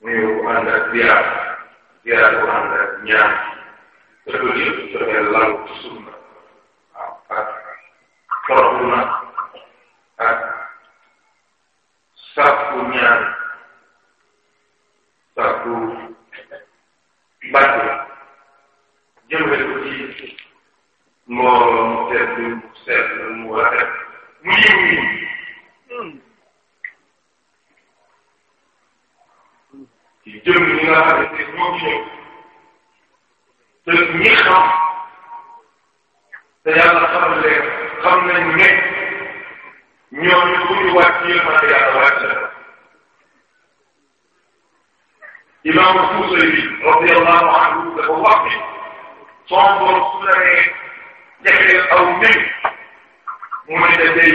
nuyu bu ànd ak ziar ziar bu ànd ak ñaan te loolu yëpp dafay law ci sunna waaw ak toroxlu na ak sàkku ñaan sàkku barke jëmale ko ci mbooloo mu tedd mu sell mu rafet mu yiw ci jëm ñi nga xam ne ñoo ci ñëw te ñi xam te yàlla xamal leen xam nañ ne ñooñu bu ñu wàcc yërmande yàlla wàcc la imam Busiri radiyallahu anhu dafa wax ni son borom su la nee jagleel aw nit mu ne da day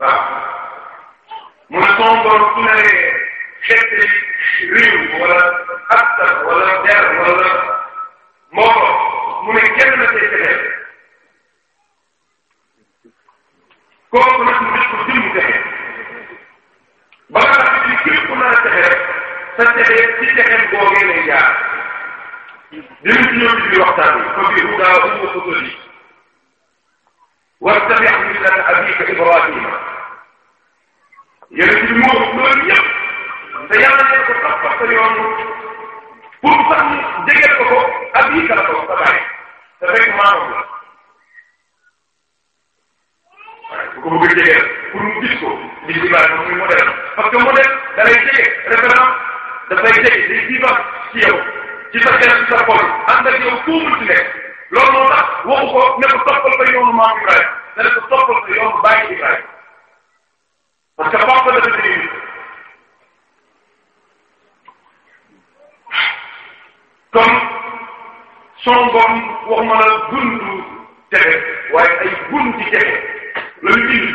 waaw mu ne son borom su ne xeet réew wala askan wala der wala mbooloo mu ne kenn na tey fexe kooku nag mu def ko jëmm fexe ba nga xam ne képp ku nar a fexe rek sa fexe ci fexeem boogee lay jaar dinañ ci ñëw ci biir waxtaan bi comme bi daa ëpp ko wattabi millata abika ibrahima yonent bi moo loolu yëpp te yàlla ne ko toppal sa yoon pour sax mu jegeel ko ko abika la ko sa bàyyi te fekk maamam la waaye bu ko bëgg a jegeel pour mu gis ko gis li baax moom muy modèle parce que modèle da lay jege référence dafay jege day jiibaat ci yow ci sa xel ci sa xol ànd ak yow foo mën ci nekk loolu moo tax waxu ko ne ko toppal sa yoonu maam Ibrahima ne ko toppal sa yoonu bàyyi Ibrahima parce que papa dafa dégg nit kon son borom waxuma la buntu texe waaye ay bunti texe la ñu indi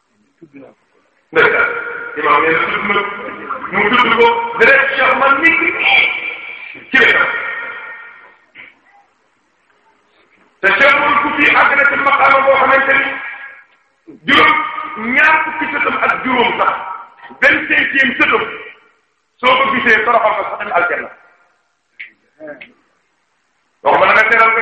ndeysaan imaam nee na tudd na mu tudd ko deret Cheikh man nit ki ci wetam te Cheikh Oumar Fouti àgg na ci maqaama boo xamante ni juróom ñaar fukki sëtam ak juróom sax vingt cinquième sëtam soo ko gisee toroxal ko sax dem aljanna wax ma na nga teral ko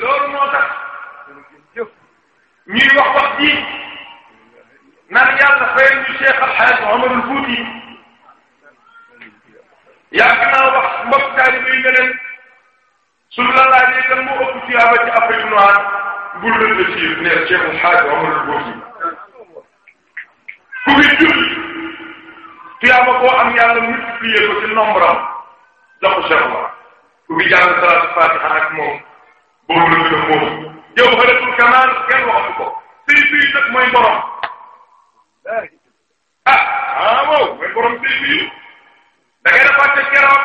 loolu moo tax ñuy wax wax ji naan yàlla fayal ñu Cheikh Al Hadj Omarul Fouti yàgg naa wax mbokk taalibe yi ne leen suñu la laajee kan moo ëpp tiyaaba ci Afrique noire bul rëdd ci ne Cheikh Al Hadj Omarul Fouti ku fi julli tuyaaba koo am yàlla multiplier ko ci nombre am jox ko Cheikh Omar ku fi jàng salaatu fatiha ak moom boobu la gën a moom jawharatul kamal kenn waxatu ko sëy sëy nag mooy borom ah ah waaw mooy borom sëy sëy da ngay defaat keroog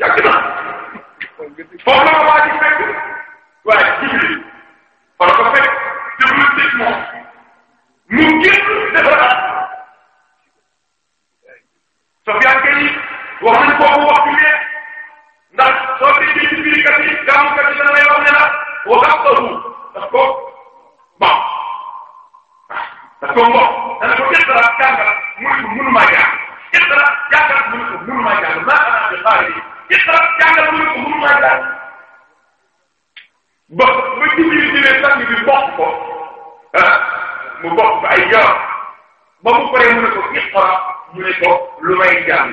yàgg na foofu la waa ji fekk waaye jibril fa la ko fekk jëmul tëj moom mu génn defaraat Sofyaan kay wax nañ foofu wax bi mais ndax soo déggee ci biir kat yi gàmmu kat yi dana lay wax ne la waxaat ko ndax ko bon parce que moom dana ko iqra jàngal mu ne ko mënumaa jàng iqra jàngal mu ne ko mënumaa jàng maa xanaa de xaar yi iqra jàngal mu ne ko mënumaa jàng ba ba jibril ñëwee sang bi bokk ko ah mu bokk ko ay yaram ba mu paree mu ne ko iqra mu ne ko lu may jàng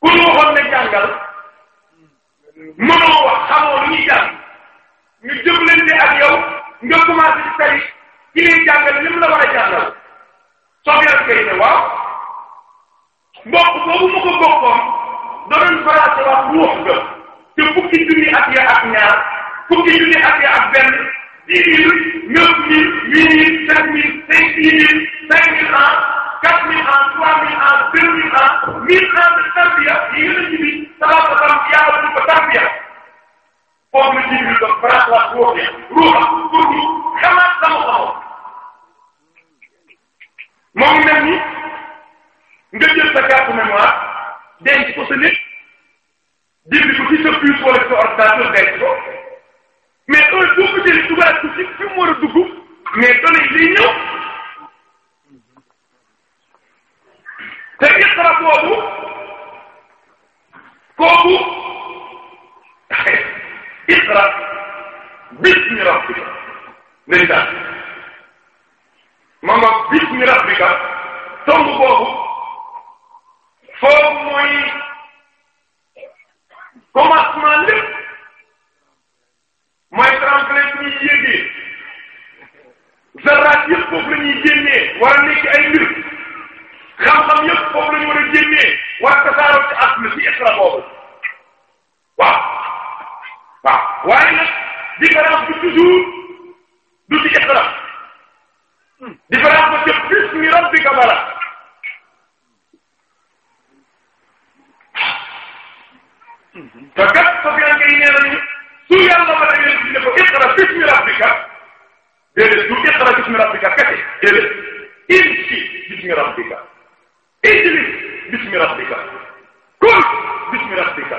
ku ñu waxoon ne jàngal mënoo wax xamoo lu ñuy jàng ñu jëflante ak yow nga commencé ci tari ki lay jàngal li mu la war a jàngal soo yor kay ne waaw mbokk boobu mu ko bokkoon doon faral di wax ruux nga. te fukki junni at ya ak ñaar fukki junni at ya ak benn dix mille neuf mille huit mille sept mille cinq mille cinq mille ans quatre mille ans trois mille ans deux mille ans mille ans de tarbiya yi nga ci bi salaatu salaam yàlla du ko tarbiya foofu la jiw bi doon France la ruux ya ruuxa pour ñu xamaat sama xaw moo ngi mel ni nga jël sa carte mémoire denc ko sa nit jënd ko ci sa puce wala sa ordinateur denc ko mais heure boo ko jëlee dugal ko ci fi mu war a dugg mais données yi day ñëw te iqra boobu kooku iqra bismi rabbika ndeysaan mama bismi rabbika tomb boobu foofu mooy commencement lépp mooy tremplin bi ñuy yéegee zaraat yëpp foofu la ñuy génnee war a nekk ay mbir xam-xam yëpp foofu la ñu war a génnee war a tasaaroo ci asma ci isra boobu waaw waaw waaye nag différence bi toujours du ci isra différence ba ci bismi rabbika bala te kat sofiyanke yi nee nañu su yàlla ma demee ci ne ko iqra bismi rabbika déedéet du iqra bismi rabbika kese déedéet imsi bismi rabbika ijlis bismi rabbika kul bismi rabbika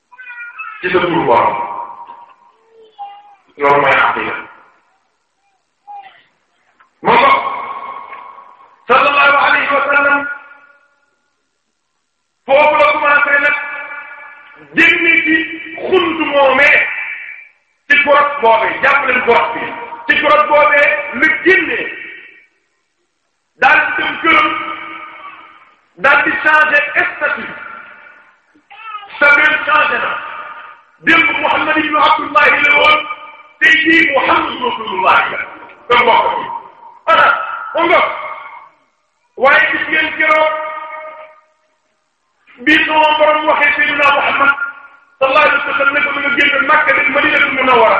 ci sa turu borom loolu mooy aqida moo ko sallallahu alayhi wa sallam foofu la commencé nag génn ci xunt moomee ci gorog boobee jàpp leen gorog bi ci gorog boobee la génnee daal di dem këram daal di changé statut Samuel changé na démb Muhammad ibn Abdullahi la woon tey jii Muhammad Rasulullahi la te mbokk mi voilà xam nga waaye gis ngeen keroog bii sama borom waxee Seydina Muhammad sallallahu alayhi wa sallam ne ko nga génn Makka dem Madinatul Munawwara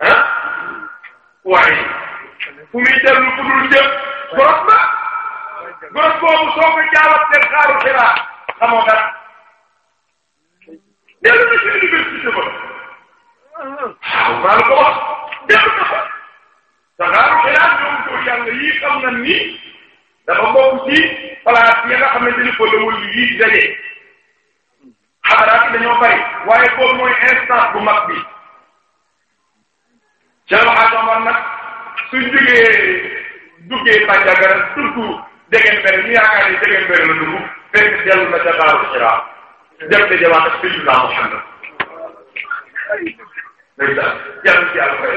ah waaye fu muy dellu fu dul jëm boros ba boros boobu soo ko jaalat seen xaaru xibaar xamoo dara dellu na ci université ba waaw maa la ko wax dellu na fa sa xaaru xibaar ñoom ko yàlla yii xam na ni dafa bokk ci place yi nga xamante ni fa la wël yii daje xadaraat yi dañoo bari waaye boobu mooy instance bu mag bi ca la waxaat Omar nag su jógee duggee Bandiagara dugg Degembere ñu yaakaar ni Degembere la dugg fekk dellu na ca Daaru Hira dem ca jawaat ak Sayyidina Muhammad ndeysaan yàlla ci yàlla koy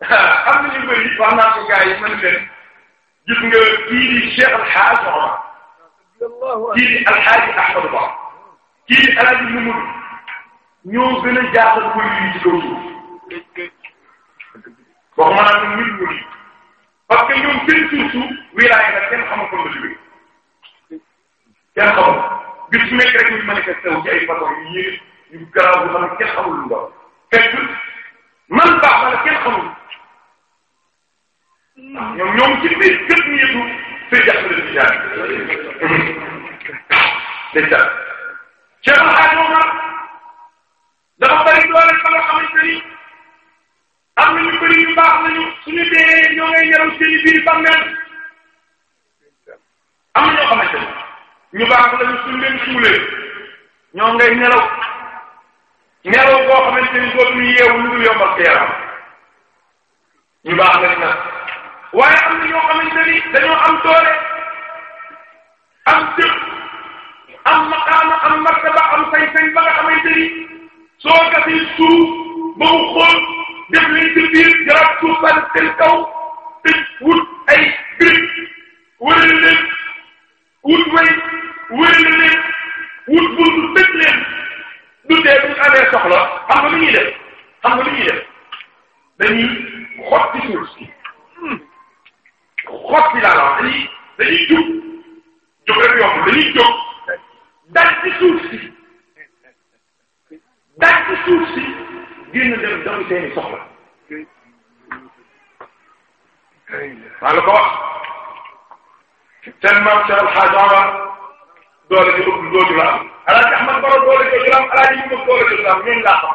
am na ñu bëri wax naa ko gars yi mën leen gis nga kii di Cheikh Al Hadj Omar kii di Al Hadj Ahmadou Ba kii di El Hadj Mamadou ñoo gën a jaaxal wëy yi ci kaw suuf wax ma naan nit wëy parce que ñoom seen suuf suuf wilaay la kenn xamul ko la jógee kenn xamul bis su nekk rek ñu manifesté wu ci ay façon yu yéeg yu garaaw yu xam ne kenn xamul lu mu doon fekk man baax na la kenn xamul ndax ñoom ñoom ci biir kër gi yëngu fee jàppale ci jaar day jaar Cheikh El Hadj Omar dafa bari doole ba nga xamante ni am na ñu bëri ñu baax nañu suñu dee ñoo ngay ñaraw seen i biir bàmmeel am na ñoo xamante ne ñu baax lañu suñ leen suulee ñoo ngay nelaw nelaw boo xamante ni dootuñu yeewu lu dul yombal sa yaram ñu baax lañu nag waaye am na ñoo xamante ni dañoo am doole am jëf am maqaama am martaba am sañ-sañ ba nga xamante ni soo gasee suuf ba mu xool def leen ci biir jaraat suuf ba seen kaw te wut ay briques wërale leen wut way wërale leen wut buntu tëj leen du tee bu ñu amee soxla xam nga lu ñuy def xam nga lu ñuy def dañuy xotti suuf si hmm. xotti laa la wax dañuy dañuy jug jóg rek yomb dañuy jóg dal ci suuf si. dàq suuf si génn dem dem seeni soxla maa la ko wax seen maam Cheikh El Hadj Omar doole ji ëpp dootu la am El Hadj Ahmad Baro doole jooju la am El Hadj Yunus doole jooju la am ñooñu laa xam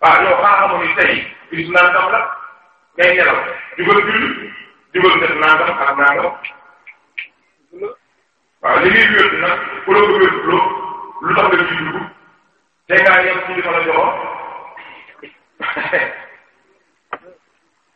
waaw yow xaa xamoon ni tey bis nangam la ngay nelaw jugal julli jugal def nangam ak nangam waaw li ngay wér nag ku la ko wér loo lu tax nga ci dugg te ngaa yem ci li ma la joxoon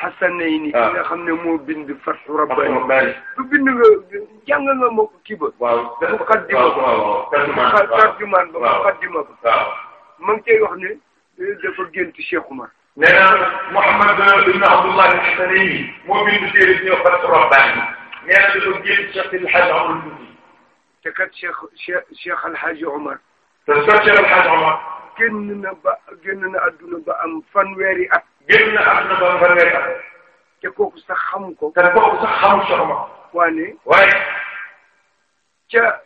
xasanay ni ki nga xam ne moo bind fatxu rabbani du bind nga jàng nga ma ko kii ba waaw muqaddima ba tarjumaan ba muqaddima ba ma ngi cay wax ne eh, dafa gént Cheikh Oumar nee na Mouhamad ibn Abdullah al-Xasanay moo bind téere bi ñëw fatxu rabbani nee na dafa gént Cheikh El Hadj Omar te kat Cheikh Cheikh Cheikh El Hadj Omar te socc El Hadj Omar. génn na ba génn na adduna ba am fanweeri at. génn na adduna ba am fanweeri at. te kooku sax xamu ko. te kooku sax xamu Cheikh Omar. waane. waaye. ca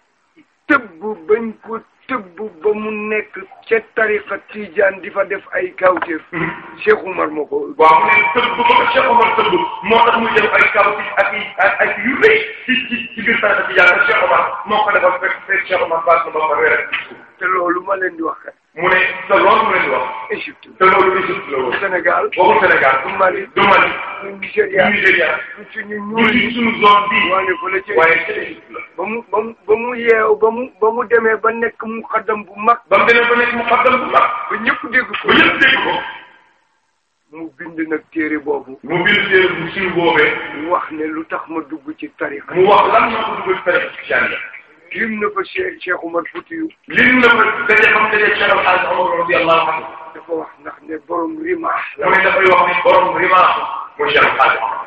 tëbb bañ ko tëbb ba mu nekk ca tariqa tijaan di fa def ay kawteef. Cheikh Umar moo ko. waaw mu ne tëbb ba ko Cheikh Umar tëbb moo tax muy def ay kaw ci ak i ak ay yu rëy ci ci ci biir tarixa bi yàlla Cheikh Umar moo ko defal fekk fekk Cheikh Umar baax na ba pare rek. te loolu ma leen di wax kat. mu ne te loolu mu leen di wax. Égypte te loolu Égypte la woon. Sénégal boobu Sénégal. du Mali du Mali. du Nigéria du Nigéria. du suñu ñuul du suñu zone bii. waaye ba mu ba mu ba mu yeew ba mu ba mu demee ba nekk mu xaddam bu mag. ba mu demee ba nekk mu xaddam bu mag. ba ñëpp dégg ko ba ñëpp dégg ko. mu bind nag téere boobu. mu bind téere bu siiw boobee. mu wax ne lu tax ma dugg ci tariqa. mu wax lan moo ko dugg ci tariqa ci jàng. lim na fa Cheikh Cheikh Omar Foutiyou. lim na fa daje xam daje Cheikh Al Hadj Omar radiyallahu anhu. dafa wax ndax ne borom rimaax la. mu ne dafay wax ne borom rimaax. mu Cheikh Al Hadj Omar.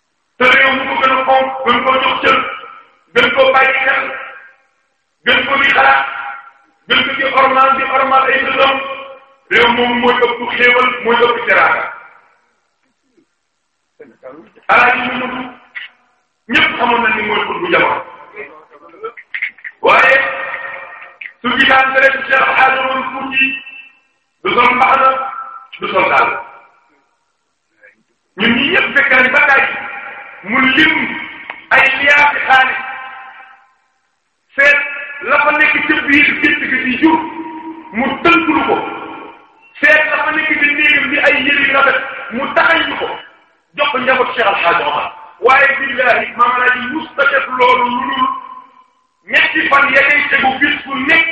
te réew mu ko gën a fonk gën koo jox cër gën koo bàyyi xel gën ko di xalaat gën ko ci ormal di ormal ay dëndam réew moom mooy ëpp xéewal mooy ëpp teraanga alaaji mu mudd ñëpp xamoon na ni mooy xut bu jamono waaye su gisaan tere ci Cheikh Hadj Oumar Fouti du sol mbaxana du sol daal ñun ñi yëpp fekk nañ ba tey mu lim ay liyaati xaalis seet la fa nekk ci biir gétt gi ci jur mu tënklu ko seet la fa nekk ci néegam bi ay yëri yu rafet mu taxañ ñu ko jox ko njaboot Cheikh Al Hadj Omar waaye billahi maam laa ji musta def loolu lu dul ñetti fan ya ngay tegu bis bu nekk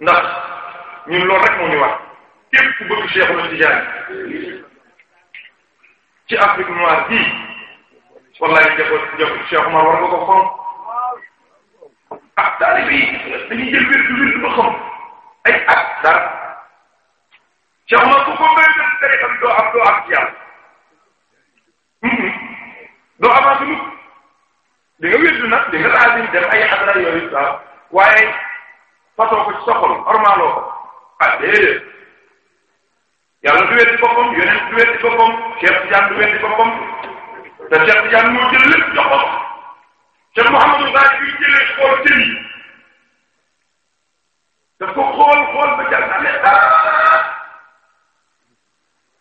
ndax ñun loolu rek moo ñu wax képp ku bëgg Cheikh Ahmed Tidiane ci Afrique noire bii wallahi jaboot jaboot Cheikh Omar war nga ko fonk ah taalibe yi dañuy jël wér du wér du ba xam ay at dara Cheikh Omar ku ko mbéy def tariqa bi doo am doo am ci yàlla doo avancé mukk di nga wéddu nag di nga raadu def ay xadra yooyu waaw waaye fasoo ko ci sa xol ormaaloo ko ah déedéet yàlla du weddi boppam yonent du weddi boppam Cheikh Tidiane du weddi boppam te Cheikh Tidiane moo jël lépp jox ko Cheikh Mouhamadou Baye bi jëlee xool jën yi daf ko xool xool ba jàll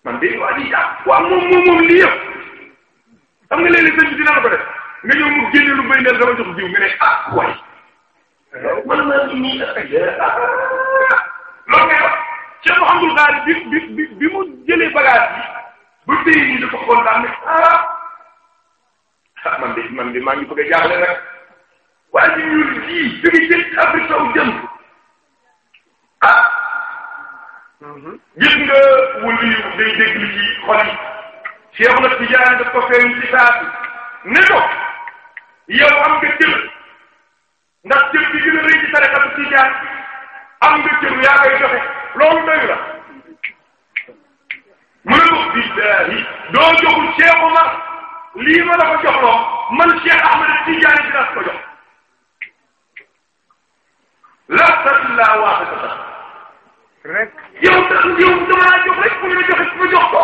man de waa ji ah waa moom moom moom lii yëpp xam nga léeg-léeg sëñ bi dina la ko def nga ñëw mu génne lu bëri ne dama jox jiw nga ne ah waay man maa ngi nii ak ah, loolu ngay wax Cheikh Mouhamadou Khari bi bi bi bi mu jëlee bagage bi ba tey nii dafa xool daal ne ah ah man de man de maa ngi bëgg a jaaxle nag waa ji ñuul ji jóge jëm Afrique sow jëm ah mhm. gis nga wëlu yu day déglu ci xol yi Cheikh na Tidiane daf ko feeñ ci saa ne ko yow am nga jël ndax jëf bi gën a rëy ci tarixatu tijaan am nga jëm yaa koy joxe loolu doyu la mu ne ko billahi doo joxul Cheikh Omar lii ma la ko joxloo man Cheikh Ahmed Tidiane bi la ko jox la salla waatata rek yow yow dama laa jox rek mu ne ma joxe ma jox ko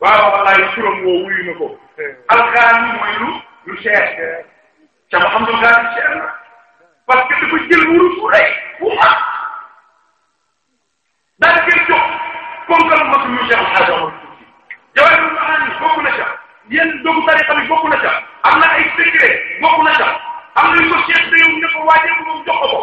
waaw wallaay turam woo wuyu na ko alxaani mooy lu lu cher ca ma xam lu gaal cher na parce que dafa jël wuru su rëy bu mag daal koy jox comme que mag ñu cher xaalis amul tuuti jawaay bu maanaam ni bokk na ca yéen doomu tariqa bi bokk na ca am na ay secret bokk na ca am na yu ko cher te yow ne ko waajee ko moom jox ko ko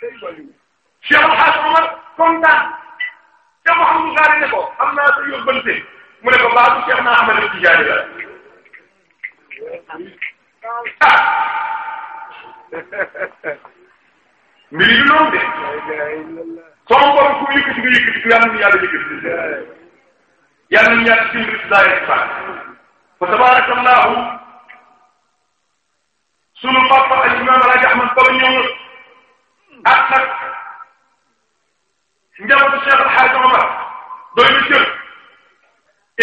Cheikh El Hadj Omar kontaan Cheikh Mouhamadou Ghali ne ko am naa sa yóbbante mu ne ko baatu Cheikh na Ahmad Tijaani la ah mbir yi noonu de sama borom ku yëkkati nga yëkkati ku yàlla na yàlla yëkkati yàlla na yàlla dimbali si daay fa tabarakallahu sunu papa al imam Alaaji Ahmad Baba ñëw ak nag njabootu Cheikh El Hadj Omar doy na cër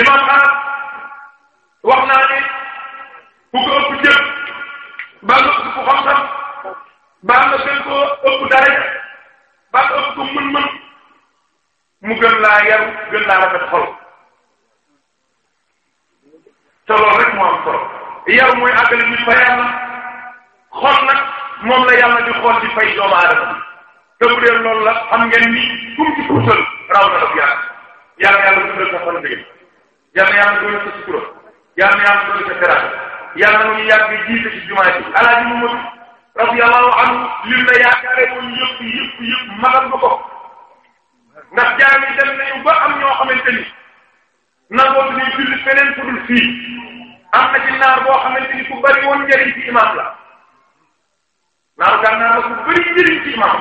imam As wax naa ne ku ko ëpp cër baa nga ëpp ko xam-xam baa nga gën koo ëpp daraja baa nga ëpp ko mën-mën mu gën laa yaru gën laa rafet xol te loolu rek moo am solo yar mooy àggal ñu fa yàlla xol nag moom la yàlla di xool di fay doomu aadama te bu dee loolu la xam ngeen ni kum ci puusal raw na la bu yàlla yàlla yàlla dundal sa xol dëgg yàlla yàlla doon sa sutura yàlla yàlla doon sa teraanga yàlla na ñu yàgg jiite ci jumaa ji alaaji mu matu radiyallahu anhu lim la yaakaare woon yëpp yëpp yëpp magal nga ko ndax jaam yi dem nañu ba am ñoo xamante ni nangootu ñuy julli feneen fu dul fii am na ci naar boo xamante ni ku bari woon njëriñ ci imaam la naaru gànnaar la ku bari njëriñ ci imaam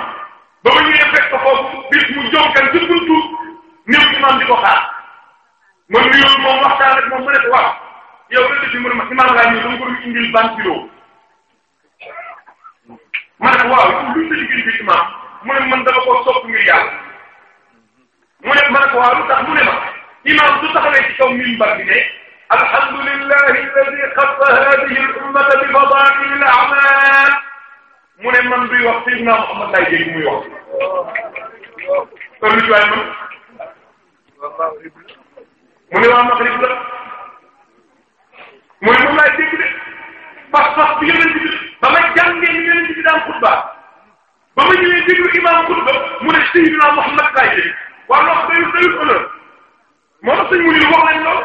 ba ma ñëwee fekk foofu bis mu jonkan ci buntu néew imaam di ko xaar ma nuyoo moom waxtaan ak moom mu ne ko waaw yow lan la fi mu ne ma imaam laa ñëw dama ko doon indil banque ma ne waaw lu sa liggéey bi imaam mu ne man dama ko sopp ngir yàlla mu ne ma ne ko waaw lu tax mu ne ma imaam su taxawee ci kaw minbar bi ne alhamdulillahi alladi xassa hadihi al ummata bi fadaili al a'mal mu ne man duy wax Seydina Muhammad lay dégg muy wax kon lu ci waay man mu ne waa Maghrib la mu ne moom laay dégg de pas pas bi yonent bi ba ma jàngee ni yonent bi daan xutba ba ma ñëwee déglu imam xutba mu ne Seydina Muhammad laay dégg waa lox dayul dayul honneur moo tax sëñ mu ne wax lañ lool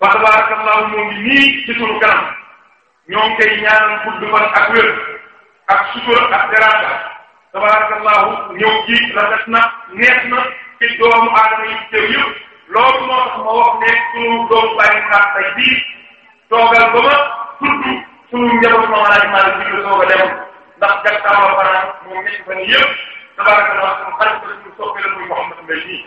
fa tabarakallahu moo ngi nii ci sunu kanam ñoo ngi koy ñaanal gudd fan ak wér ak sutura ak teraanga tabarakallahu ñëw ji rafet na neex na ci doomu aadama yi teew yëpp loolu moo tax ma wax ne sunu doomu bàyyi xaar tey bii toogal ba ma tudd sunu njaboot ma wala maa ngi jiitu soog a dem ndax gàttal ma fanaan moom ñetti fan yëpp tabarakallahu sunu xarit sunu soppe la muy Mouhamed Mbaye nii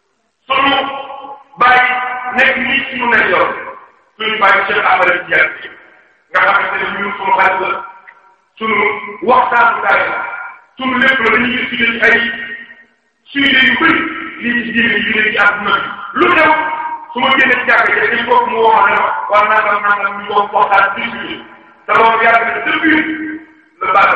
sunu bàyyi nekk nii ci ñu nekk yow suñu bàyyi Cheikh Ahmed Tidiane nga xamante ne ñun sunu xarit la sunu waxtaanu daay la sunu lépp la dañuy gis ci ay sujet yu bëri lii ci diine yu ne ci àdduna bi lu xew su ma génne ci jàkk ji dañ bokk mu woo ma ne ma war naa xam naa xam ñu bokk waxtaan ci sujet te loolu yàgg na depuis le baax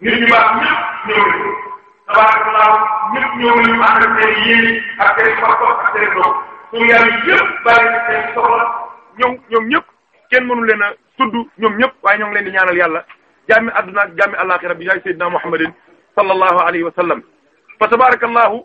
nit ñu baax ñëpp ñëw nañu tabaarakallah ñëpp ñëw nañu ànd ak seen yéene ak seen pas-pas ak seen doom suñu yàlla yëpp bàyyi na seen soxla ñoom ñoom ñëpp kenn mënu leen a tudd ñoom ñëpp waaye ñoo ngi leen di ñaanal yàlla jàmmi àdduna ak jàmmi àllaaxira bi jaay sayyidina muhammadin sallallahu alayhi wa sallam fa tabaarakallahu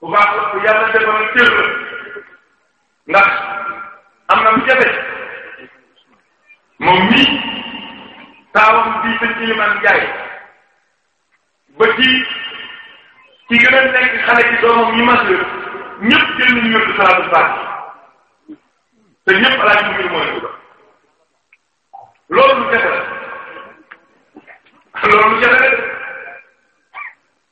bu baax la bu yàlla defal cër la ndax am na lu jafe moom mii taawam bii sëñ Iliman Njaay ba ci ci gën a nekk xale ci doomam yi mas la ñëpp jël nañu yóbbu salaatu baax te ñëpp alaaj mu ngi mooy loolu lu jafe la loolu lu jafe la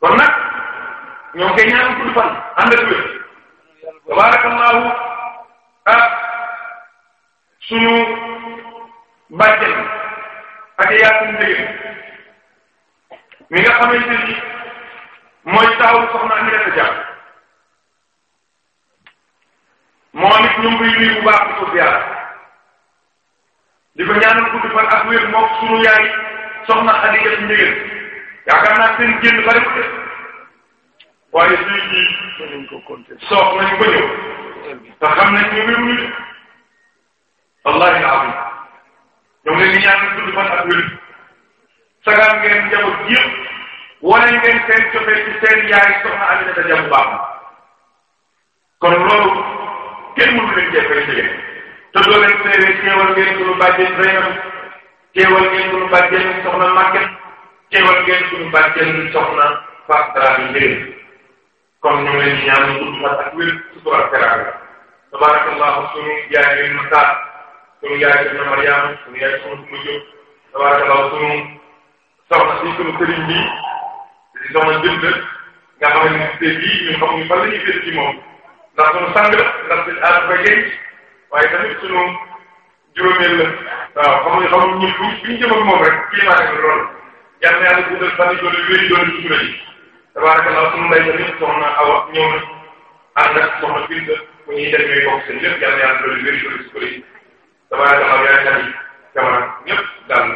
kon nag ñoo ngi koy ñaanal gudd fan ànd ak wér tabarakallahu ah sunu bàjjen ak yaasin dëgg mi nga xamante ni mooy taxawu soxna Aminata Dia moom it ñu ngi koy nuyu bu baax di ko ziar di ko ñaanal guddi fan ak wér moom sunu yaay soxna Xadija ci njëgën yaakaar naa seen génn bari ko def waaye suy ji soog nañu ko ñëw te xam nañ ñu wér wallahi la am ñoom leen di ñaan gudd fan ak wér sagal ngeen njaboot yëpp wane ngeen seen cofee ci seen yaay soxna Aminata Dia bu baax kon loolu kenn mënu leen cee fay jege te doo leen seewee teewal ngeen sunu bàjjen Zeynab teewal ngeen sunu bàjjen soxna Maguette teewal ngeen sunu bàjjen soxna Fatou Dramé Ndeye kon ñu ngi leen di ñaan gudd fan ak wér sutura ak teraanga tabarakallahu sunu yaay bi ma saa sunu yaay bi ma Mariam sunu yaay sunu sunu jóg tabarakallahu sunu soxna si sunu sëriñ bi di soxna bind nga xam ne te bii ñun xamuñu fan la ñuy féet ci moom ndax sunu sang la ndax seen aar ba waaye tamit sunu juróomeel la waaw xam nga xamul ñi ñu ñu jëm ak moom rek climat bi loolu yal na yàlla guddal fan yi doole wéy doole sutura yi tabarakallah suñu mbay tamit soxna Awa ñëw na ànd ak soxna Binta bu ñuy dem ñooy bokk seen lépp yal na yàlla doole wéy doole sutura yi tabarakallah yaay xar yi jamono ñëpp daal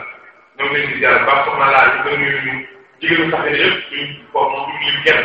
ñoom lañ di jaar baax soxna laal yi ba nuyu ñu jigéenu sax yëpp suñu bopp moom ñu kenn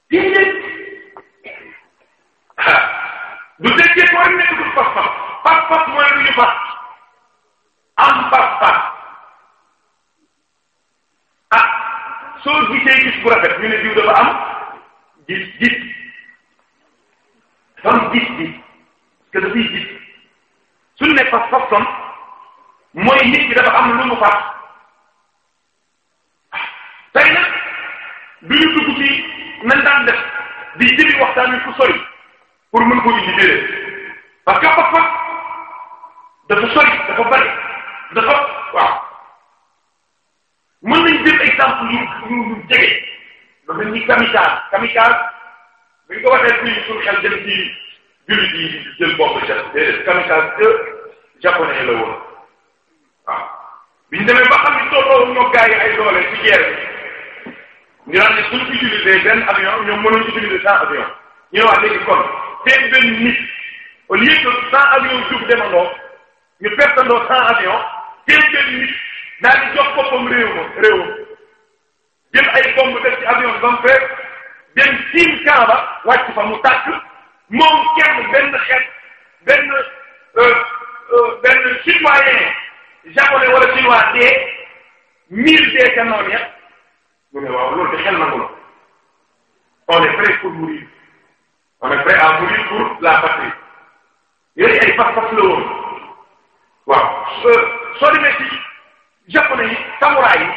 déedéet ah du déggee ko rek nekk du pas-pas pas-pas mooy lu ñu fas am pas-pas ah soo gisee gis bu rafet ñu ne diw dafa am gis gis dafa am gis gis parce que dafay gis suñu ne pas-pas kon mooy nit ki dafa am lu mu fas. tey nag du ñu dugg ci nan daan def di jëli waxtaan wi fu sori pour mën ko indi déedéet parce que papa dafa sori dafa bari dafa waaw mën nañ jël exemple yu yu yu jege lu mel ni kamikaze kamikaze bu ñu ko waxee fii suñu xel jëm ci jullit yi jël bopp ca déedéet kamikaze de japonais la woon waaw bi ñu demee ba xam ni tolloo ñoo gars yi ay doole ci guerre ñu naan ne suñu utiliser benn avion ñoom mënuñ utiliser cent avion ñu ne waa léegi kon seen benn nit au lieu que cent avion jub demandoo ñu pertandoo cent avion seen benn nit daal di jox boppam réew ma réew jël ay bomb def ci avion ba mu fees dem tiim Kaaba wàcc fa mu tàkk moom kenn benn xeet benn euh, euh, benn citoyen japonais wala chinois dee mille dee ca noonu ya mu ne waaw loolu de xel nangu la on est prêt pour mourir on est prêt à mourir pour la patrie yooyu ay pas-pas la woon waaw soo demee ci japonais yi samouraay yi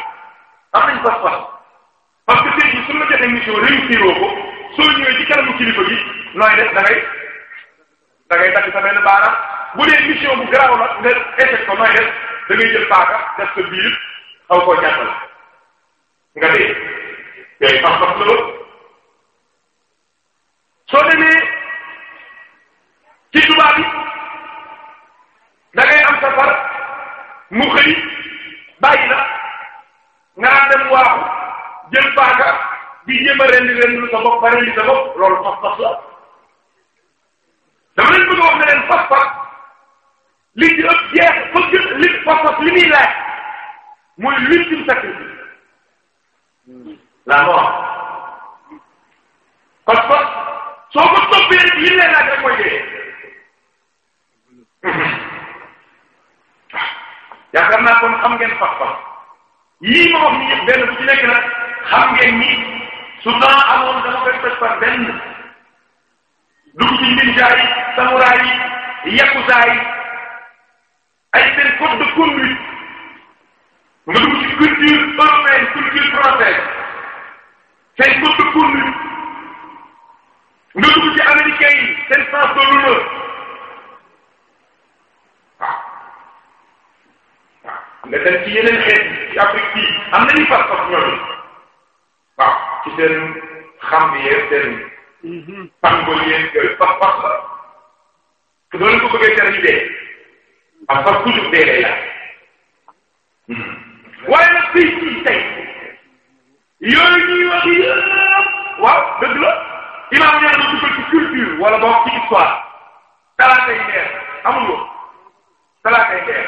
am nañ pas-pas parce que tey jii suñu la jotee mission réussir woo ko soo ñëwee ci kanamu kilifa gi nooy def da ngay da ngay dagg sa benn baaraam bu dee mission bu garaaw la nga échec ko nooy def da ngay jël paaka def sa biir xaw koo jàppal nga dee yooyu pas-pas la woon soo demee ci tubaab bi da ngay am sa far mu xëy bàyyi la nga dem waaxu jël paaka di jéem a rendi rendi lu sa bopp ba rendi sa bopp loolu pas-pas la dama leen bëgg a wax ne leen pas-pas li ci ëpp jeex bëgg li pas-pas li muy laaj mooy l'ultime sacrifice la mort kon kon soo ko toppee rek yi leen laaj rek mooy dee yaakaar naa kon xam ngeen pas-pas yii ma wax ni yëpp benn bu ci nekk nag xam ngeen ni su naa amoon dama koy toj par benn dugg ci ninja yi samurai yi yakuza yi ay seen code de conduite nga dugg ci culture européenne culture française seen code de conduite nga dugg ci américain yi seen sens de l'honneur waaw waaw nga dem ci yeneen xeet ci Afrique bi am nañu fas fas ñoom waaw ci seen xam yeeg seen tàngoor yeeg yooyu fas fas la te doo leen ko bëggee tere ñu dee parce que toujours dee lay laaj hmm. waaye nag tey jii tey yooyu ñuy wax yëpp waaw dëgg la imaam nee na dugal ci culture wala boog ci histoire talaatay leer amul woon talaatay leer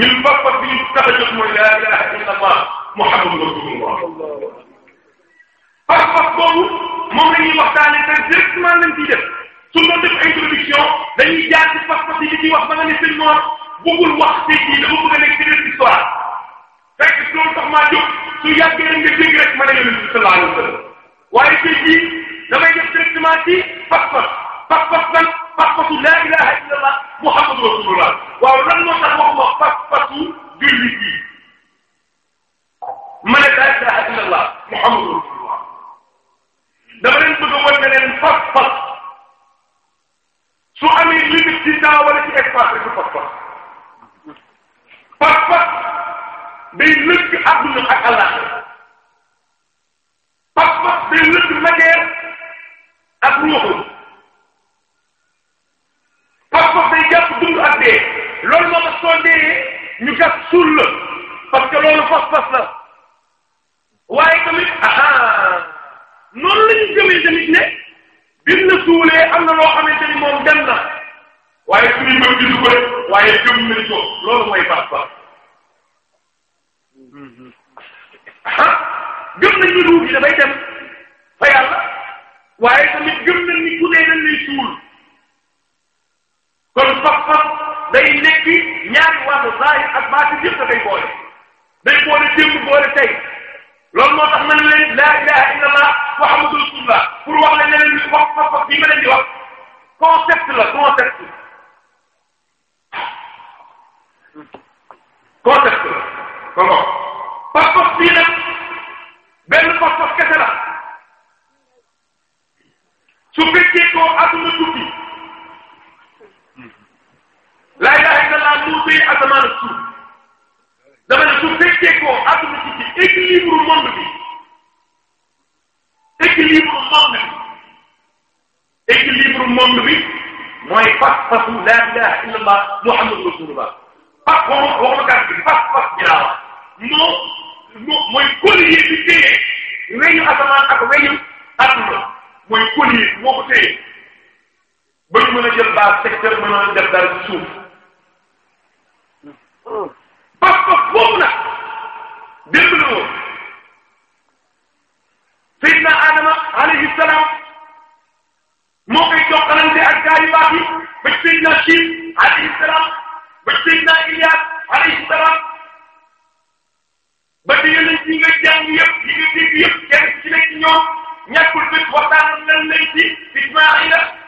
ñun papa bi ñu tax a jóg mooy la ilaha illa allah muhammadu rasulullah papa boobu moom la ñuy waxtaane te directement lañ ciy def su doon def introduction dañuy jaar ci papa yi di ci wax ba nga ne seen moor bëggul wax tey jii dafa bëgg a nekk ci des histoire fekk loolu tax maa jóg su yàggee rek nga dégg rek ma ne yonent bi sallallahu alayhi wa sallam waaye tey jii damay def directement ci pas-pas pas-pas ban pas-pasu laa ilaha illallah muhammadu rasulullah waaw lan moo tax waxuma pas-pasu jullit yi ma ne laa ilaha illallah muhammadu rasulullah dama leen bëgg a wan ne leen pas-pas su amee limite ci temps wala ci espace rek du pas-pas pas-pas day lëkk adduna ak àllaaxira pas pas day lëkk matière ak ruuxu pas pas day jàpp dund ak dee loolu moo tax soo dee ñu gas suul la parce que loolu pas pas la waaye tamit aha noonu la ñu gëmee tamit ne biñ la suulee am na loo xamante ni moom dem na waaye suñu mbir mi du ko waaye gëm nañ ko loolu mooy pas pas. ah gëm nañ ni ruux bi dafay dem fa yàlla waaye tamit gëm nañ ni ku dee dañ lay suul kon faf-faf day nekk ñaari wàllu zahir ak baatin yëpp dafay boole day boole démb boole tey loolu moo tax man leen la ilaha illa allah muhammadu rasulullah pour wax leen ne leen wax faf-faf bi ma leen di wax concept la concept contexte la ba moom pas-pas bii nag benn pas-pas kese la su fekkee koo adduna tukki laa ilaha illallah moo tëye asamaan ak suuf dama ne su fekkee koo adduna tukki équilibre monde bi équilibre monde bi équilibre monde bi mooy pas-pasu la ilaha illallah muhammadu rasulullah pas moom waxuma kàddu gi pas-pas bi laa wax moo moo mooy collier bi téye weñu asamaan ak weñu àdduna mooy collier moo ko téye ba ñu mën a jël base secteur mën a def dara ci suuf pas-pas boobu nag démb la woon Seydina Adama alayhi salaam moo koy jokkalante ak gaa yu baax yi ba ci Seydina Chine alayhi salaam ba ci Seydina Ilias alayhi salaam ba ci yeneen yi nga jàng yëpp yi nga dégg yëpp kenn ci nekk ñoom ñàkkul bés waxtaan nañ leen ci Ismaïla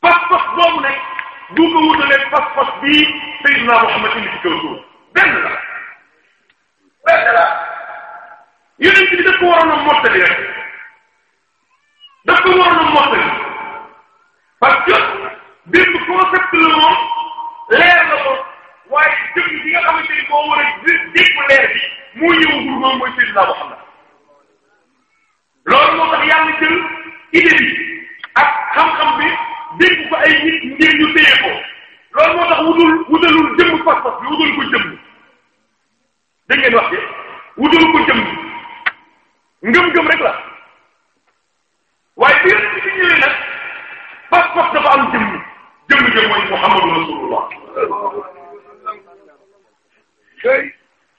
pas-pas boobu nag du ko wutalee pas-pas bii Seydina Muhammad indi ci kaw suuf benn la benn la yonent bi daf ko waroon a mottali rek daf ko waroon a mottali parce que bépp concept la moom leer la moom waaye jëm bi nga xamante ni moo war a dégg leer bi moo ñëwagul moom mooy Seydina Muhammad loolu moo tax yàlla jël idée bi ak xam-xam bi dégg ko ay nit ngir ñu téye ko loolu moo tax wutul wutalul jëmm pas-pas bi wutal ko jëmm dégg ngeen wax de wutal ko jëmm ngëm-ngëm rek la waaye bi yonent bi ñëwee nag pas-pas dafa am jëmm jëmm jëmm mooy Muhammadu Rasulullah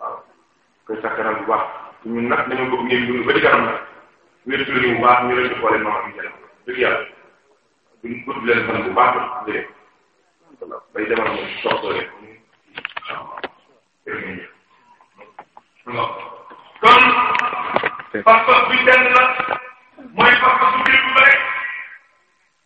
waaw koy sakkanal bu baax ñun nag dañoo bëgg ngeen dund ba ci kanam nag wér julli bu baax ñu leen di xoolee maam ak jëlam dëgg yàlla duñ gudd leen fan bu baax dëgg bay demal moom soxla rek kon pas-pas bi benn la mooy pas-pas bu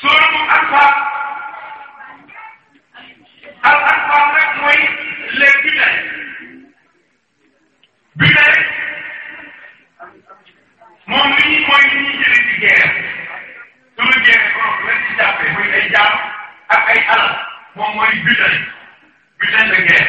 sóoratu Anfaal al Anfaal nag mooy les butin butin moom li ñuy mooy li ñuy jëlee ci guerre suñu guerre borom lañ ci jàppee muy ay jaam ak ay alal moom mooy butin butin de guerre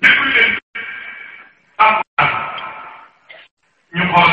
déglu leen am ñu xool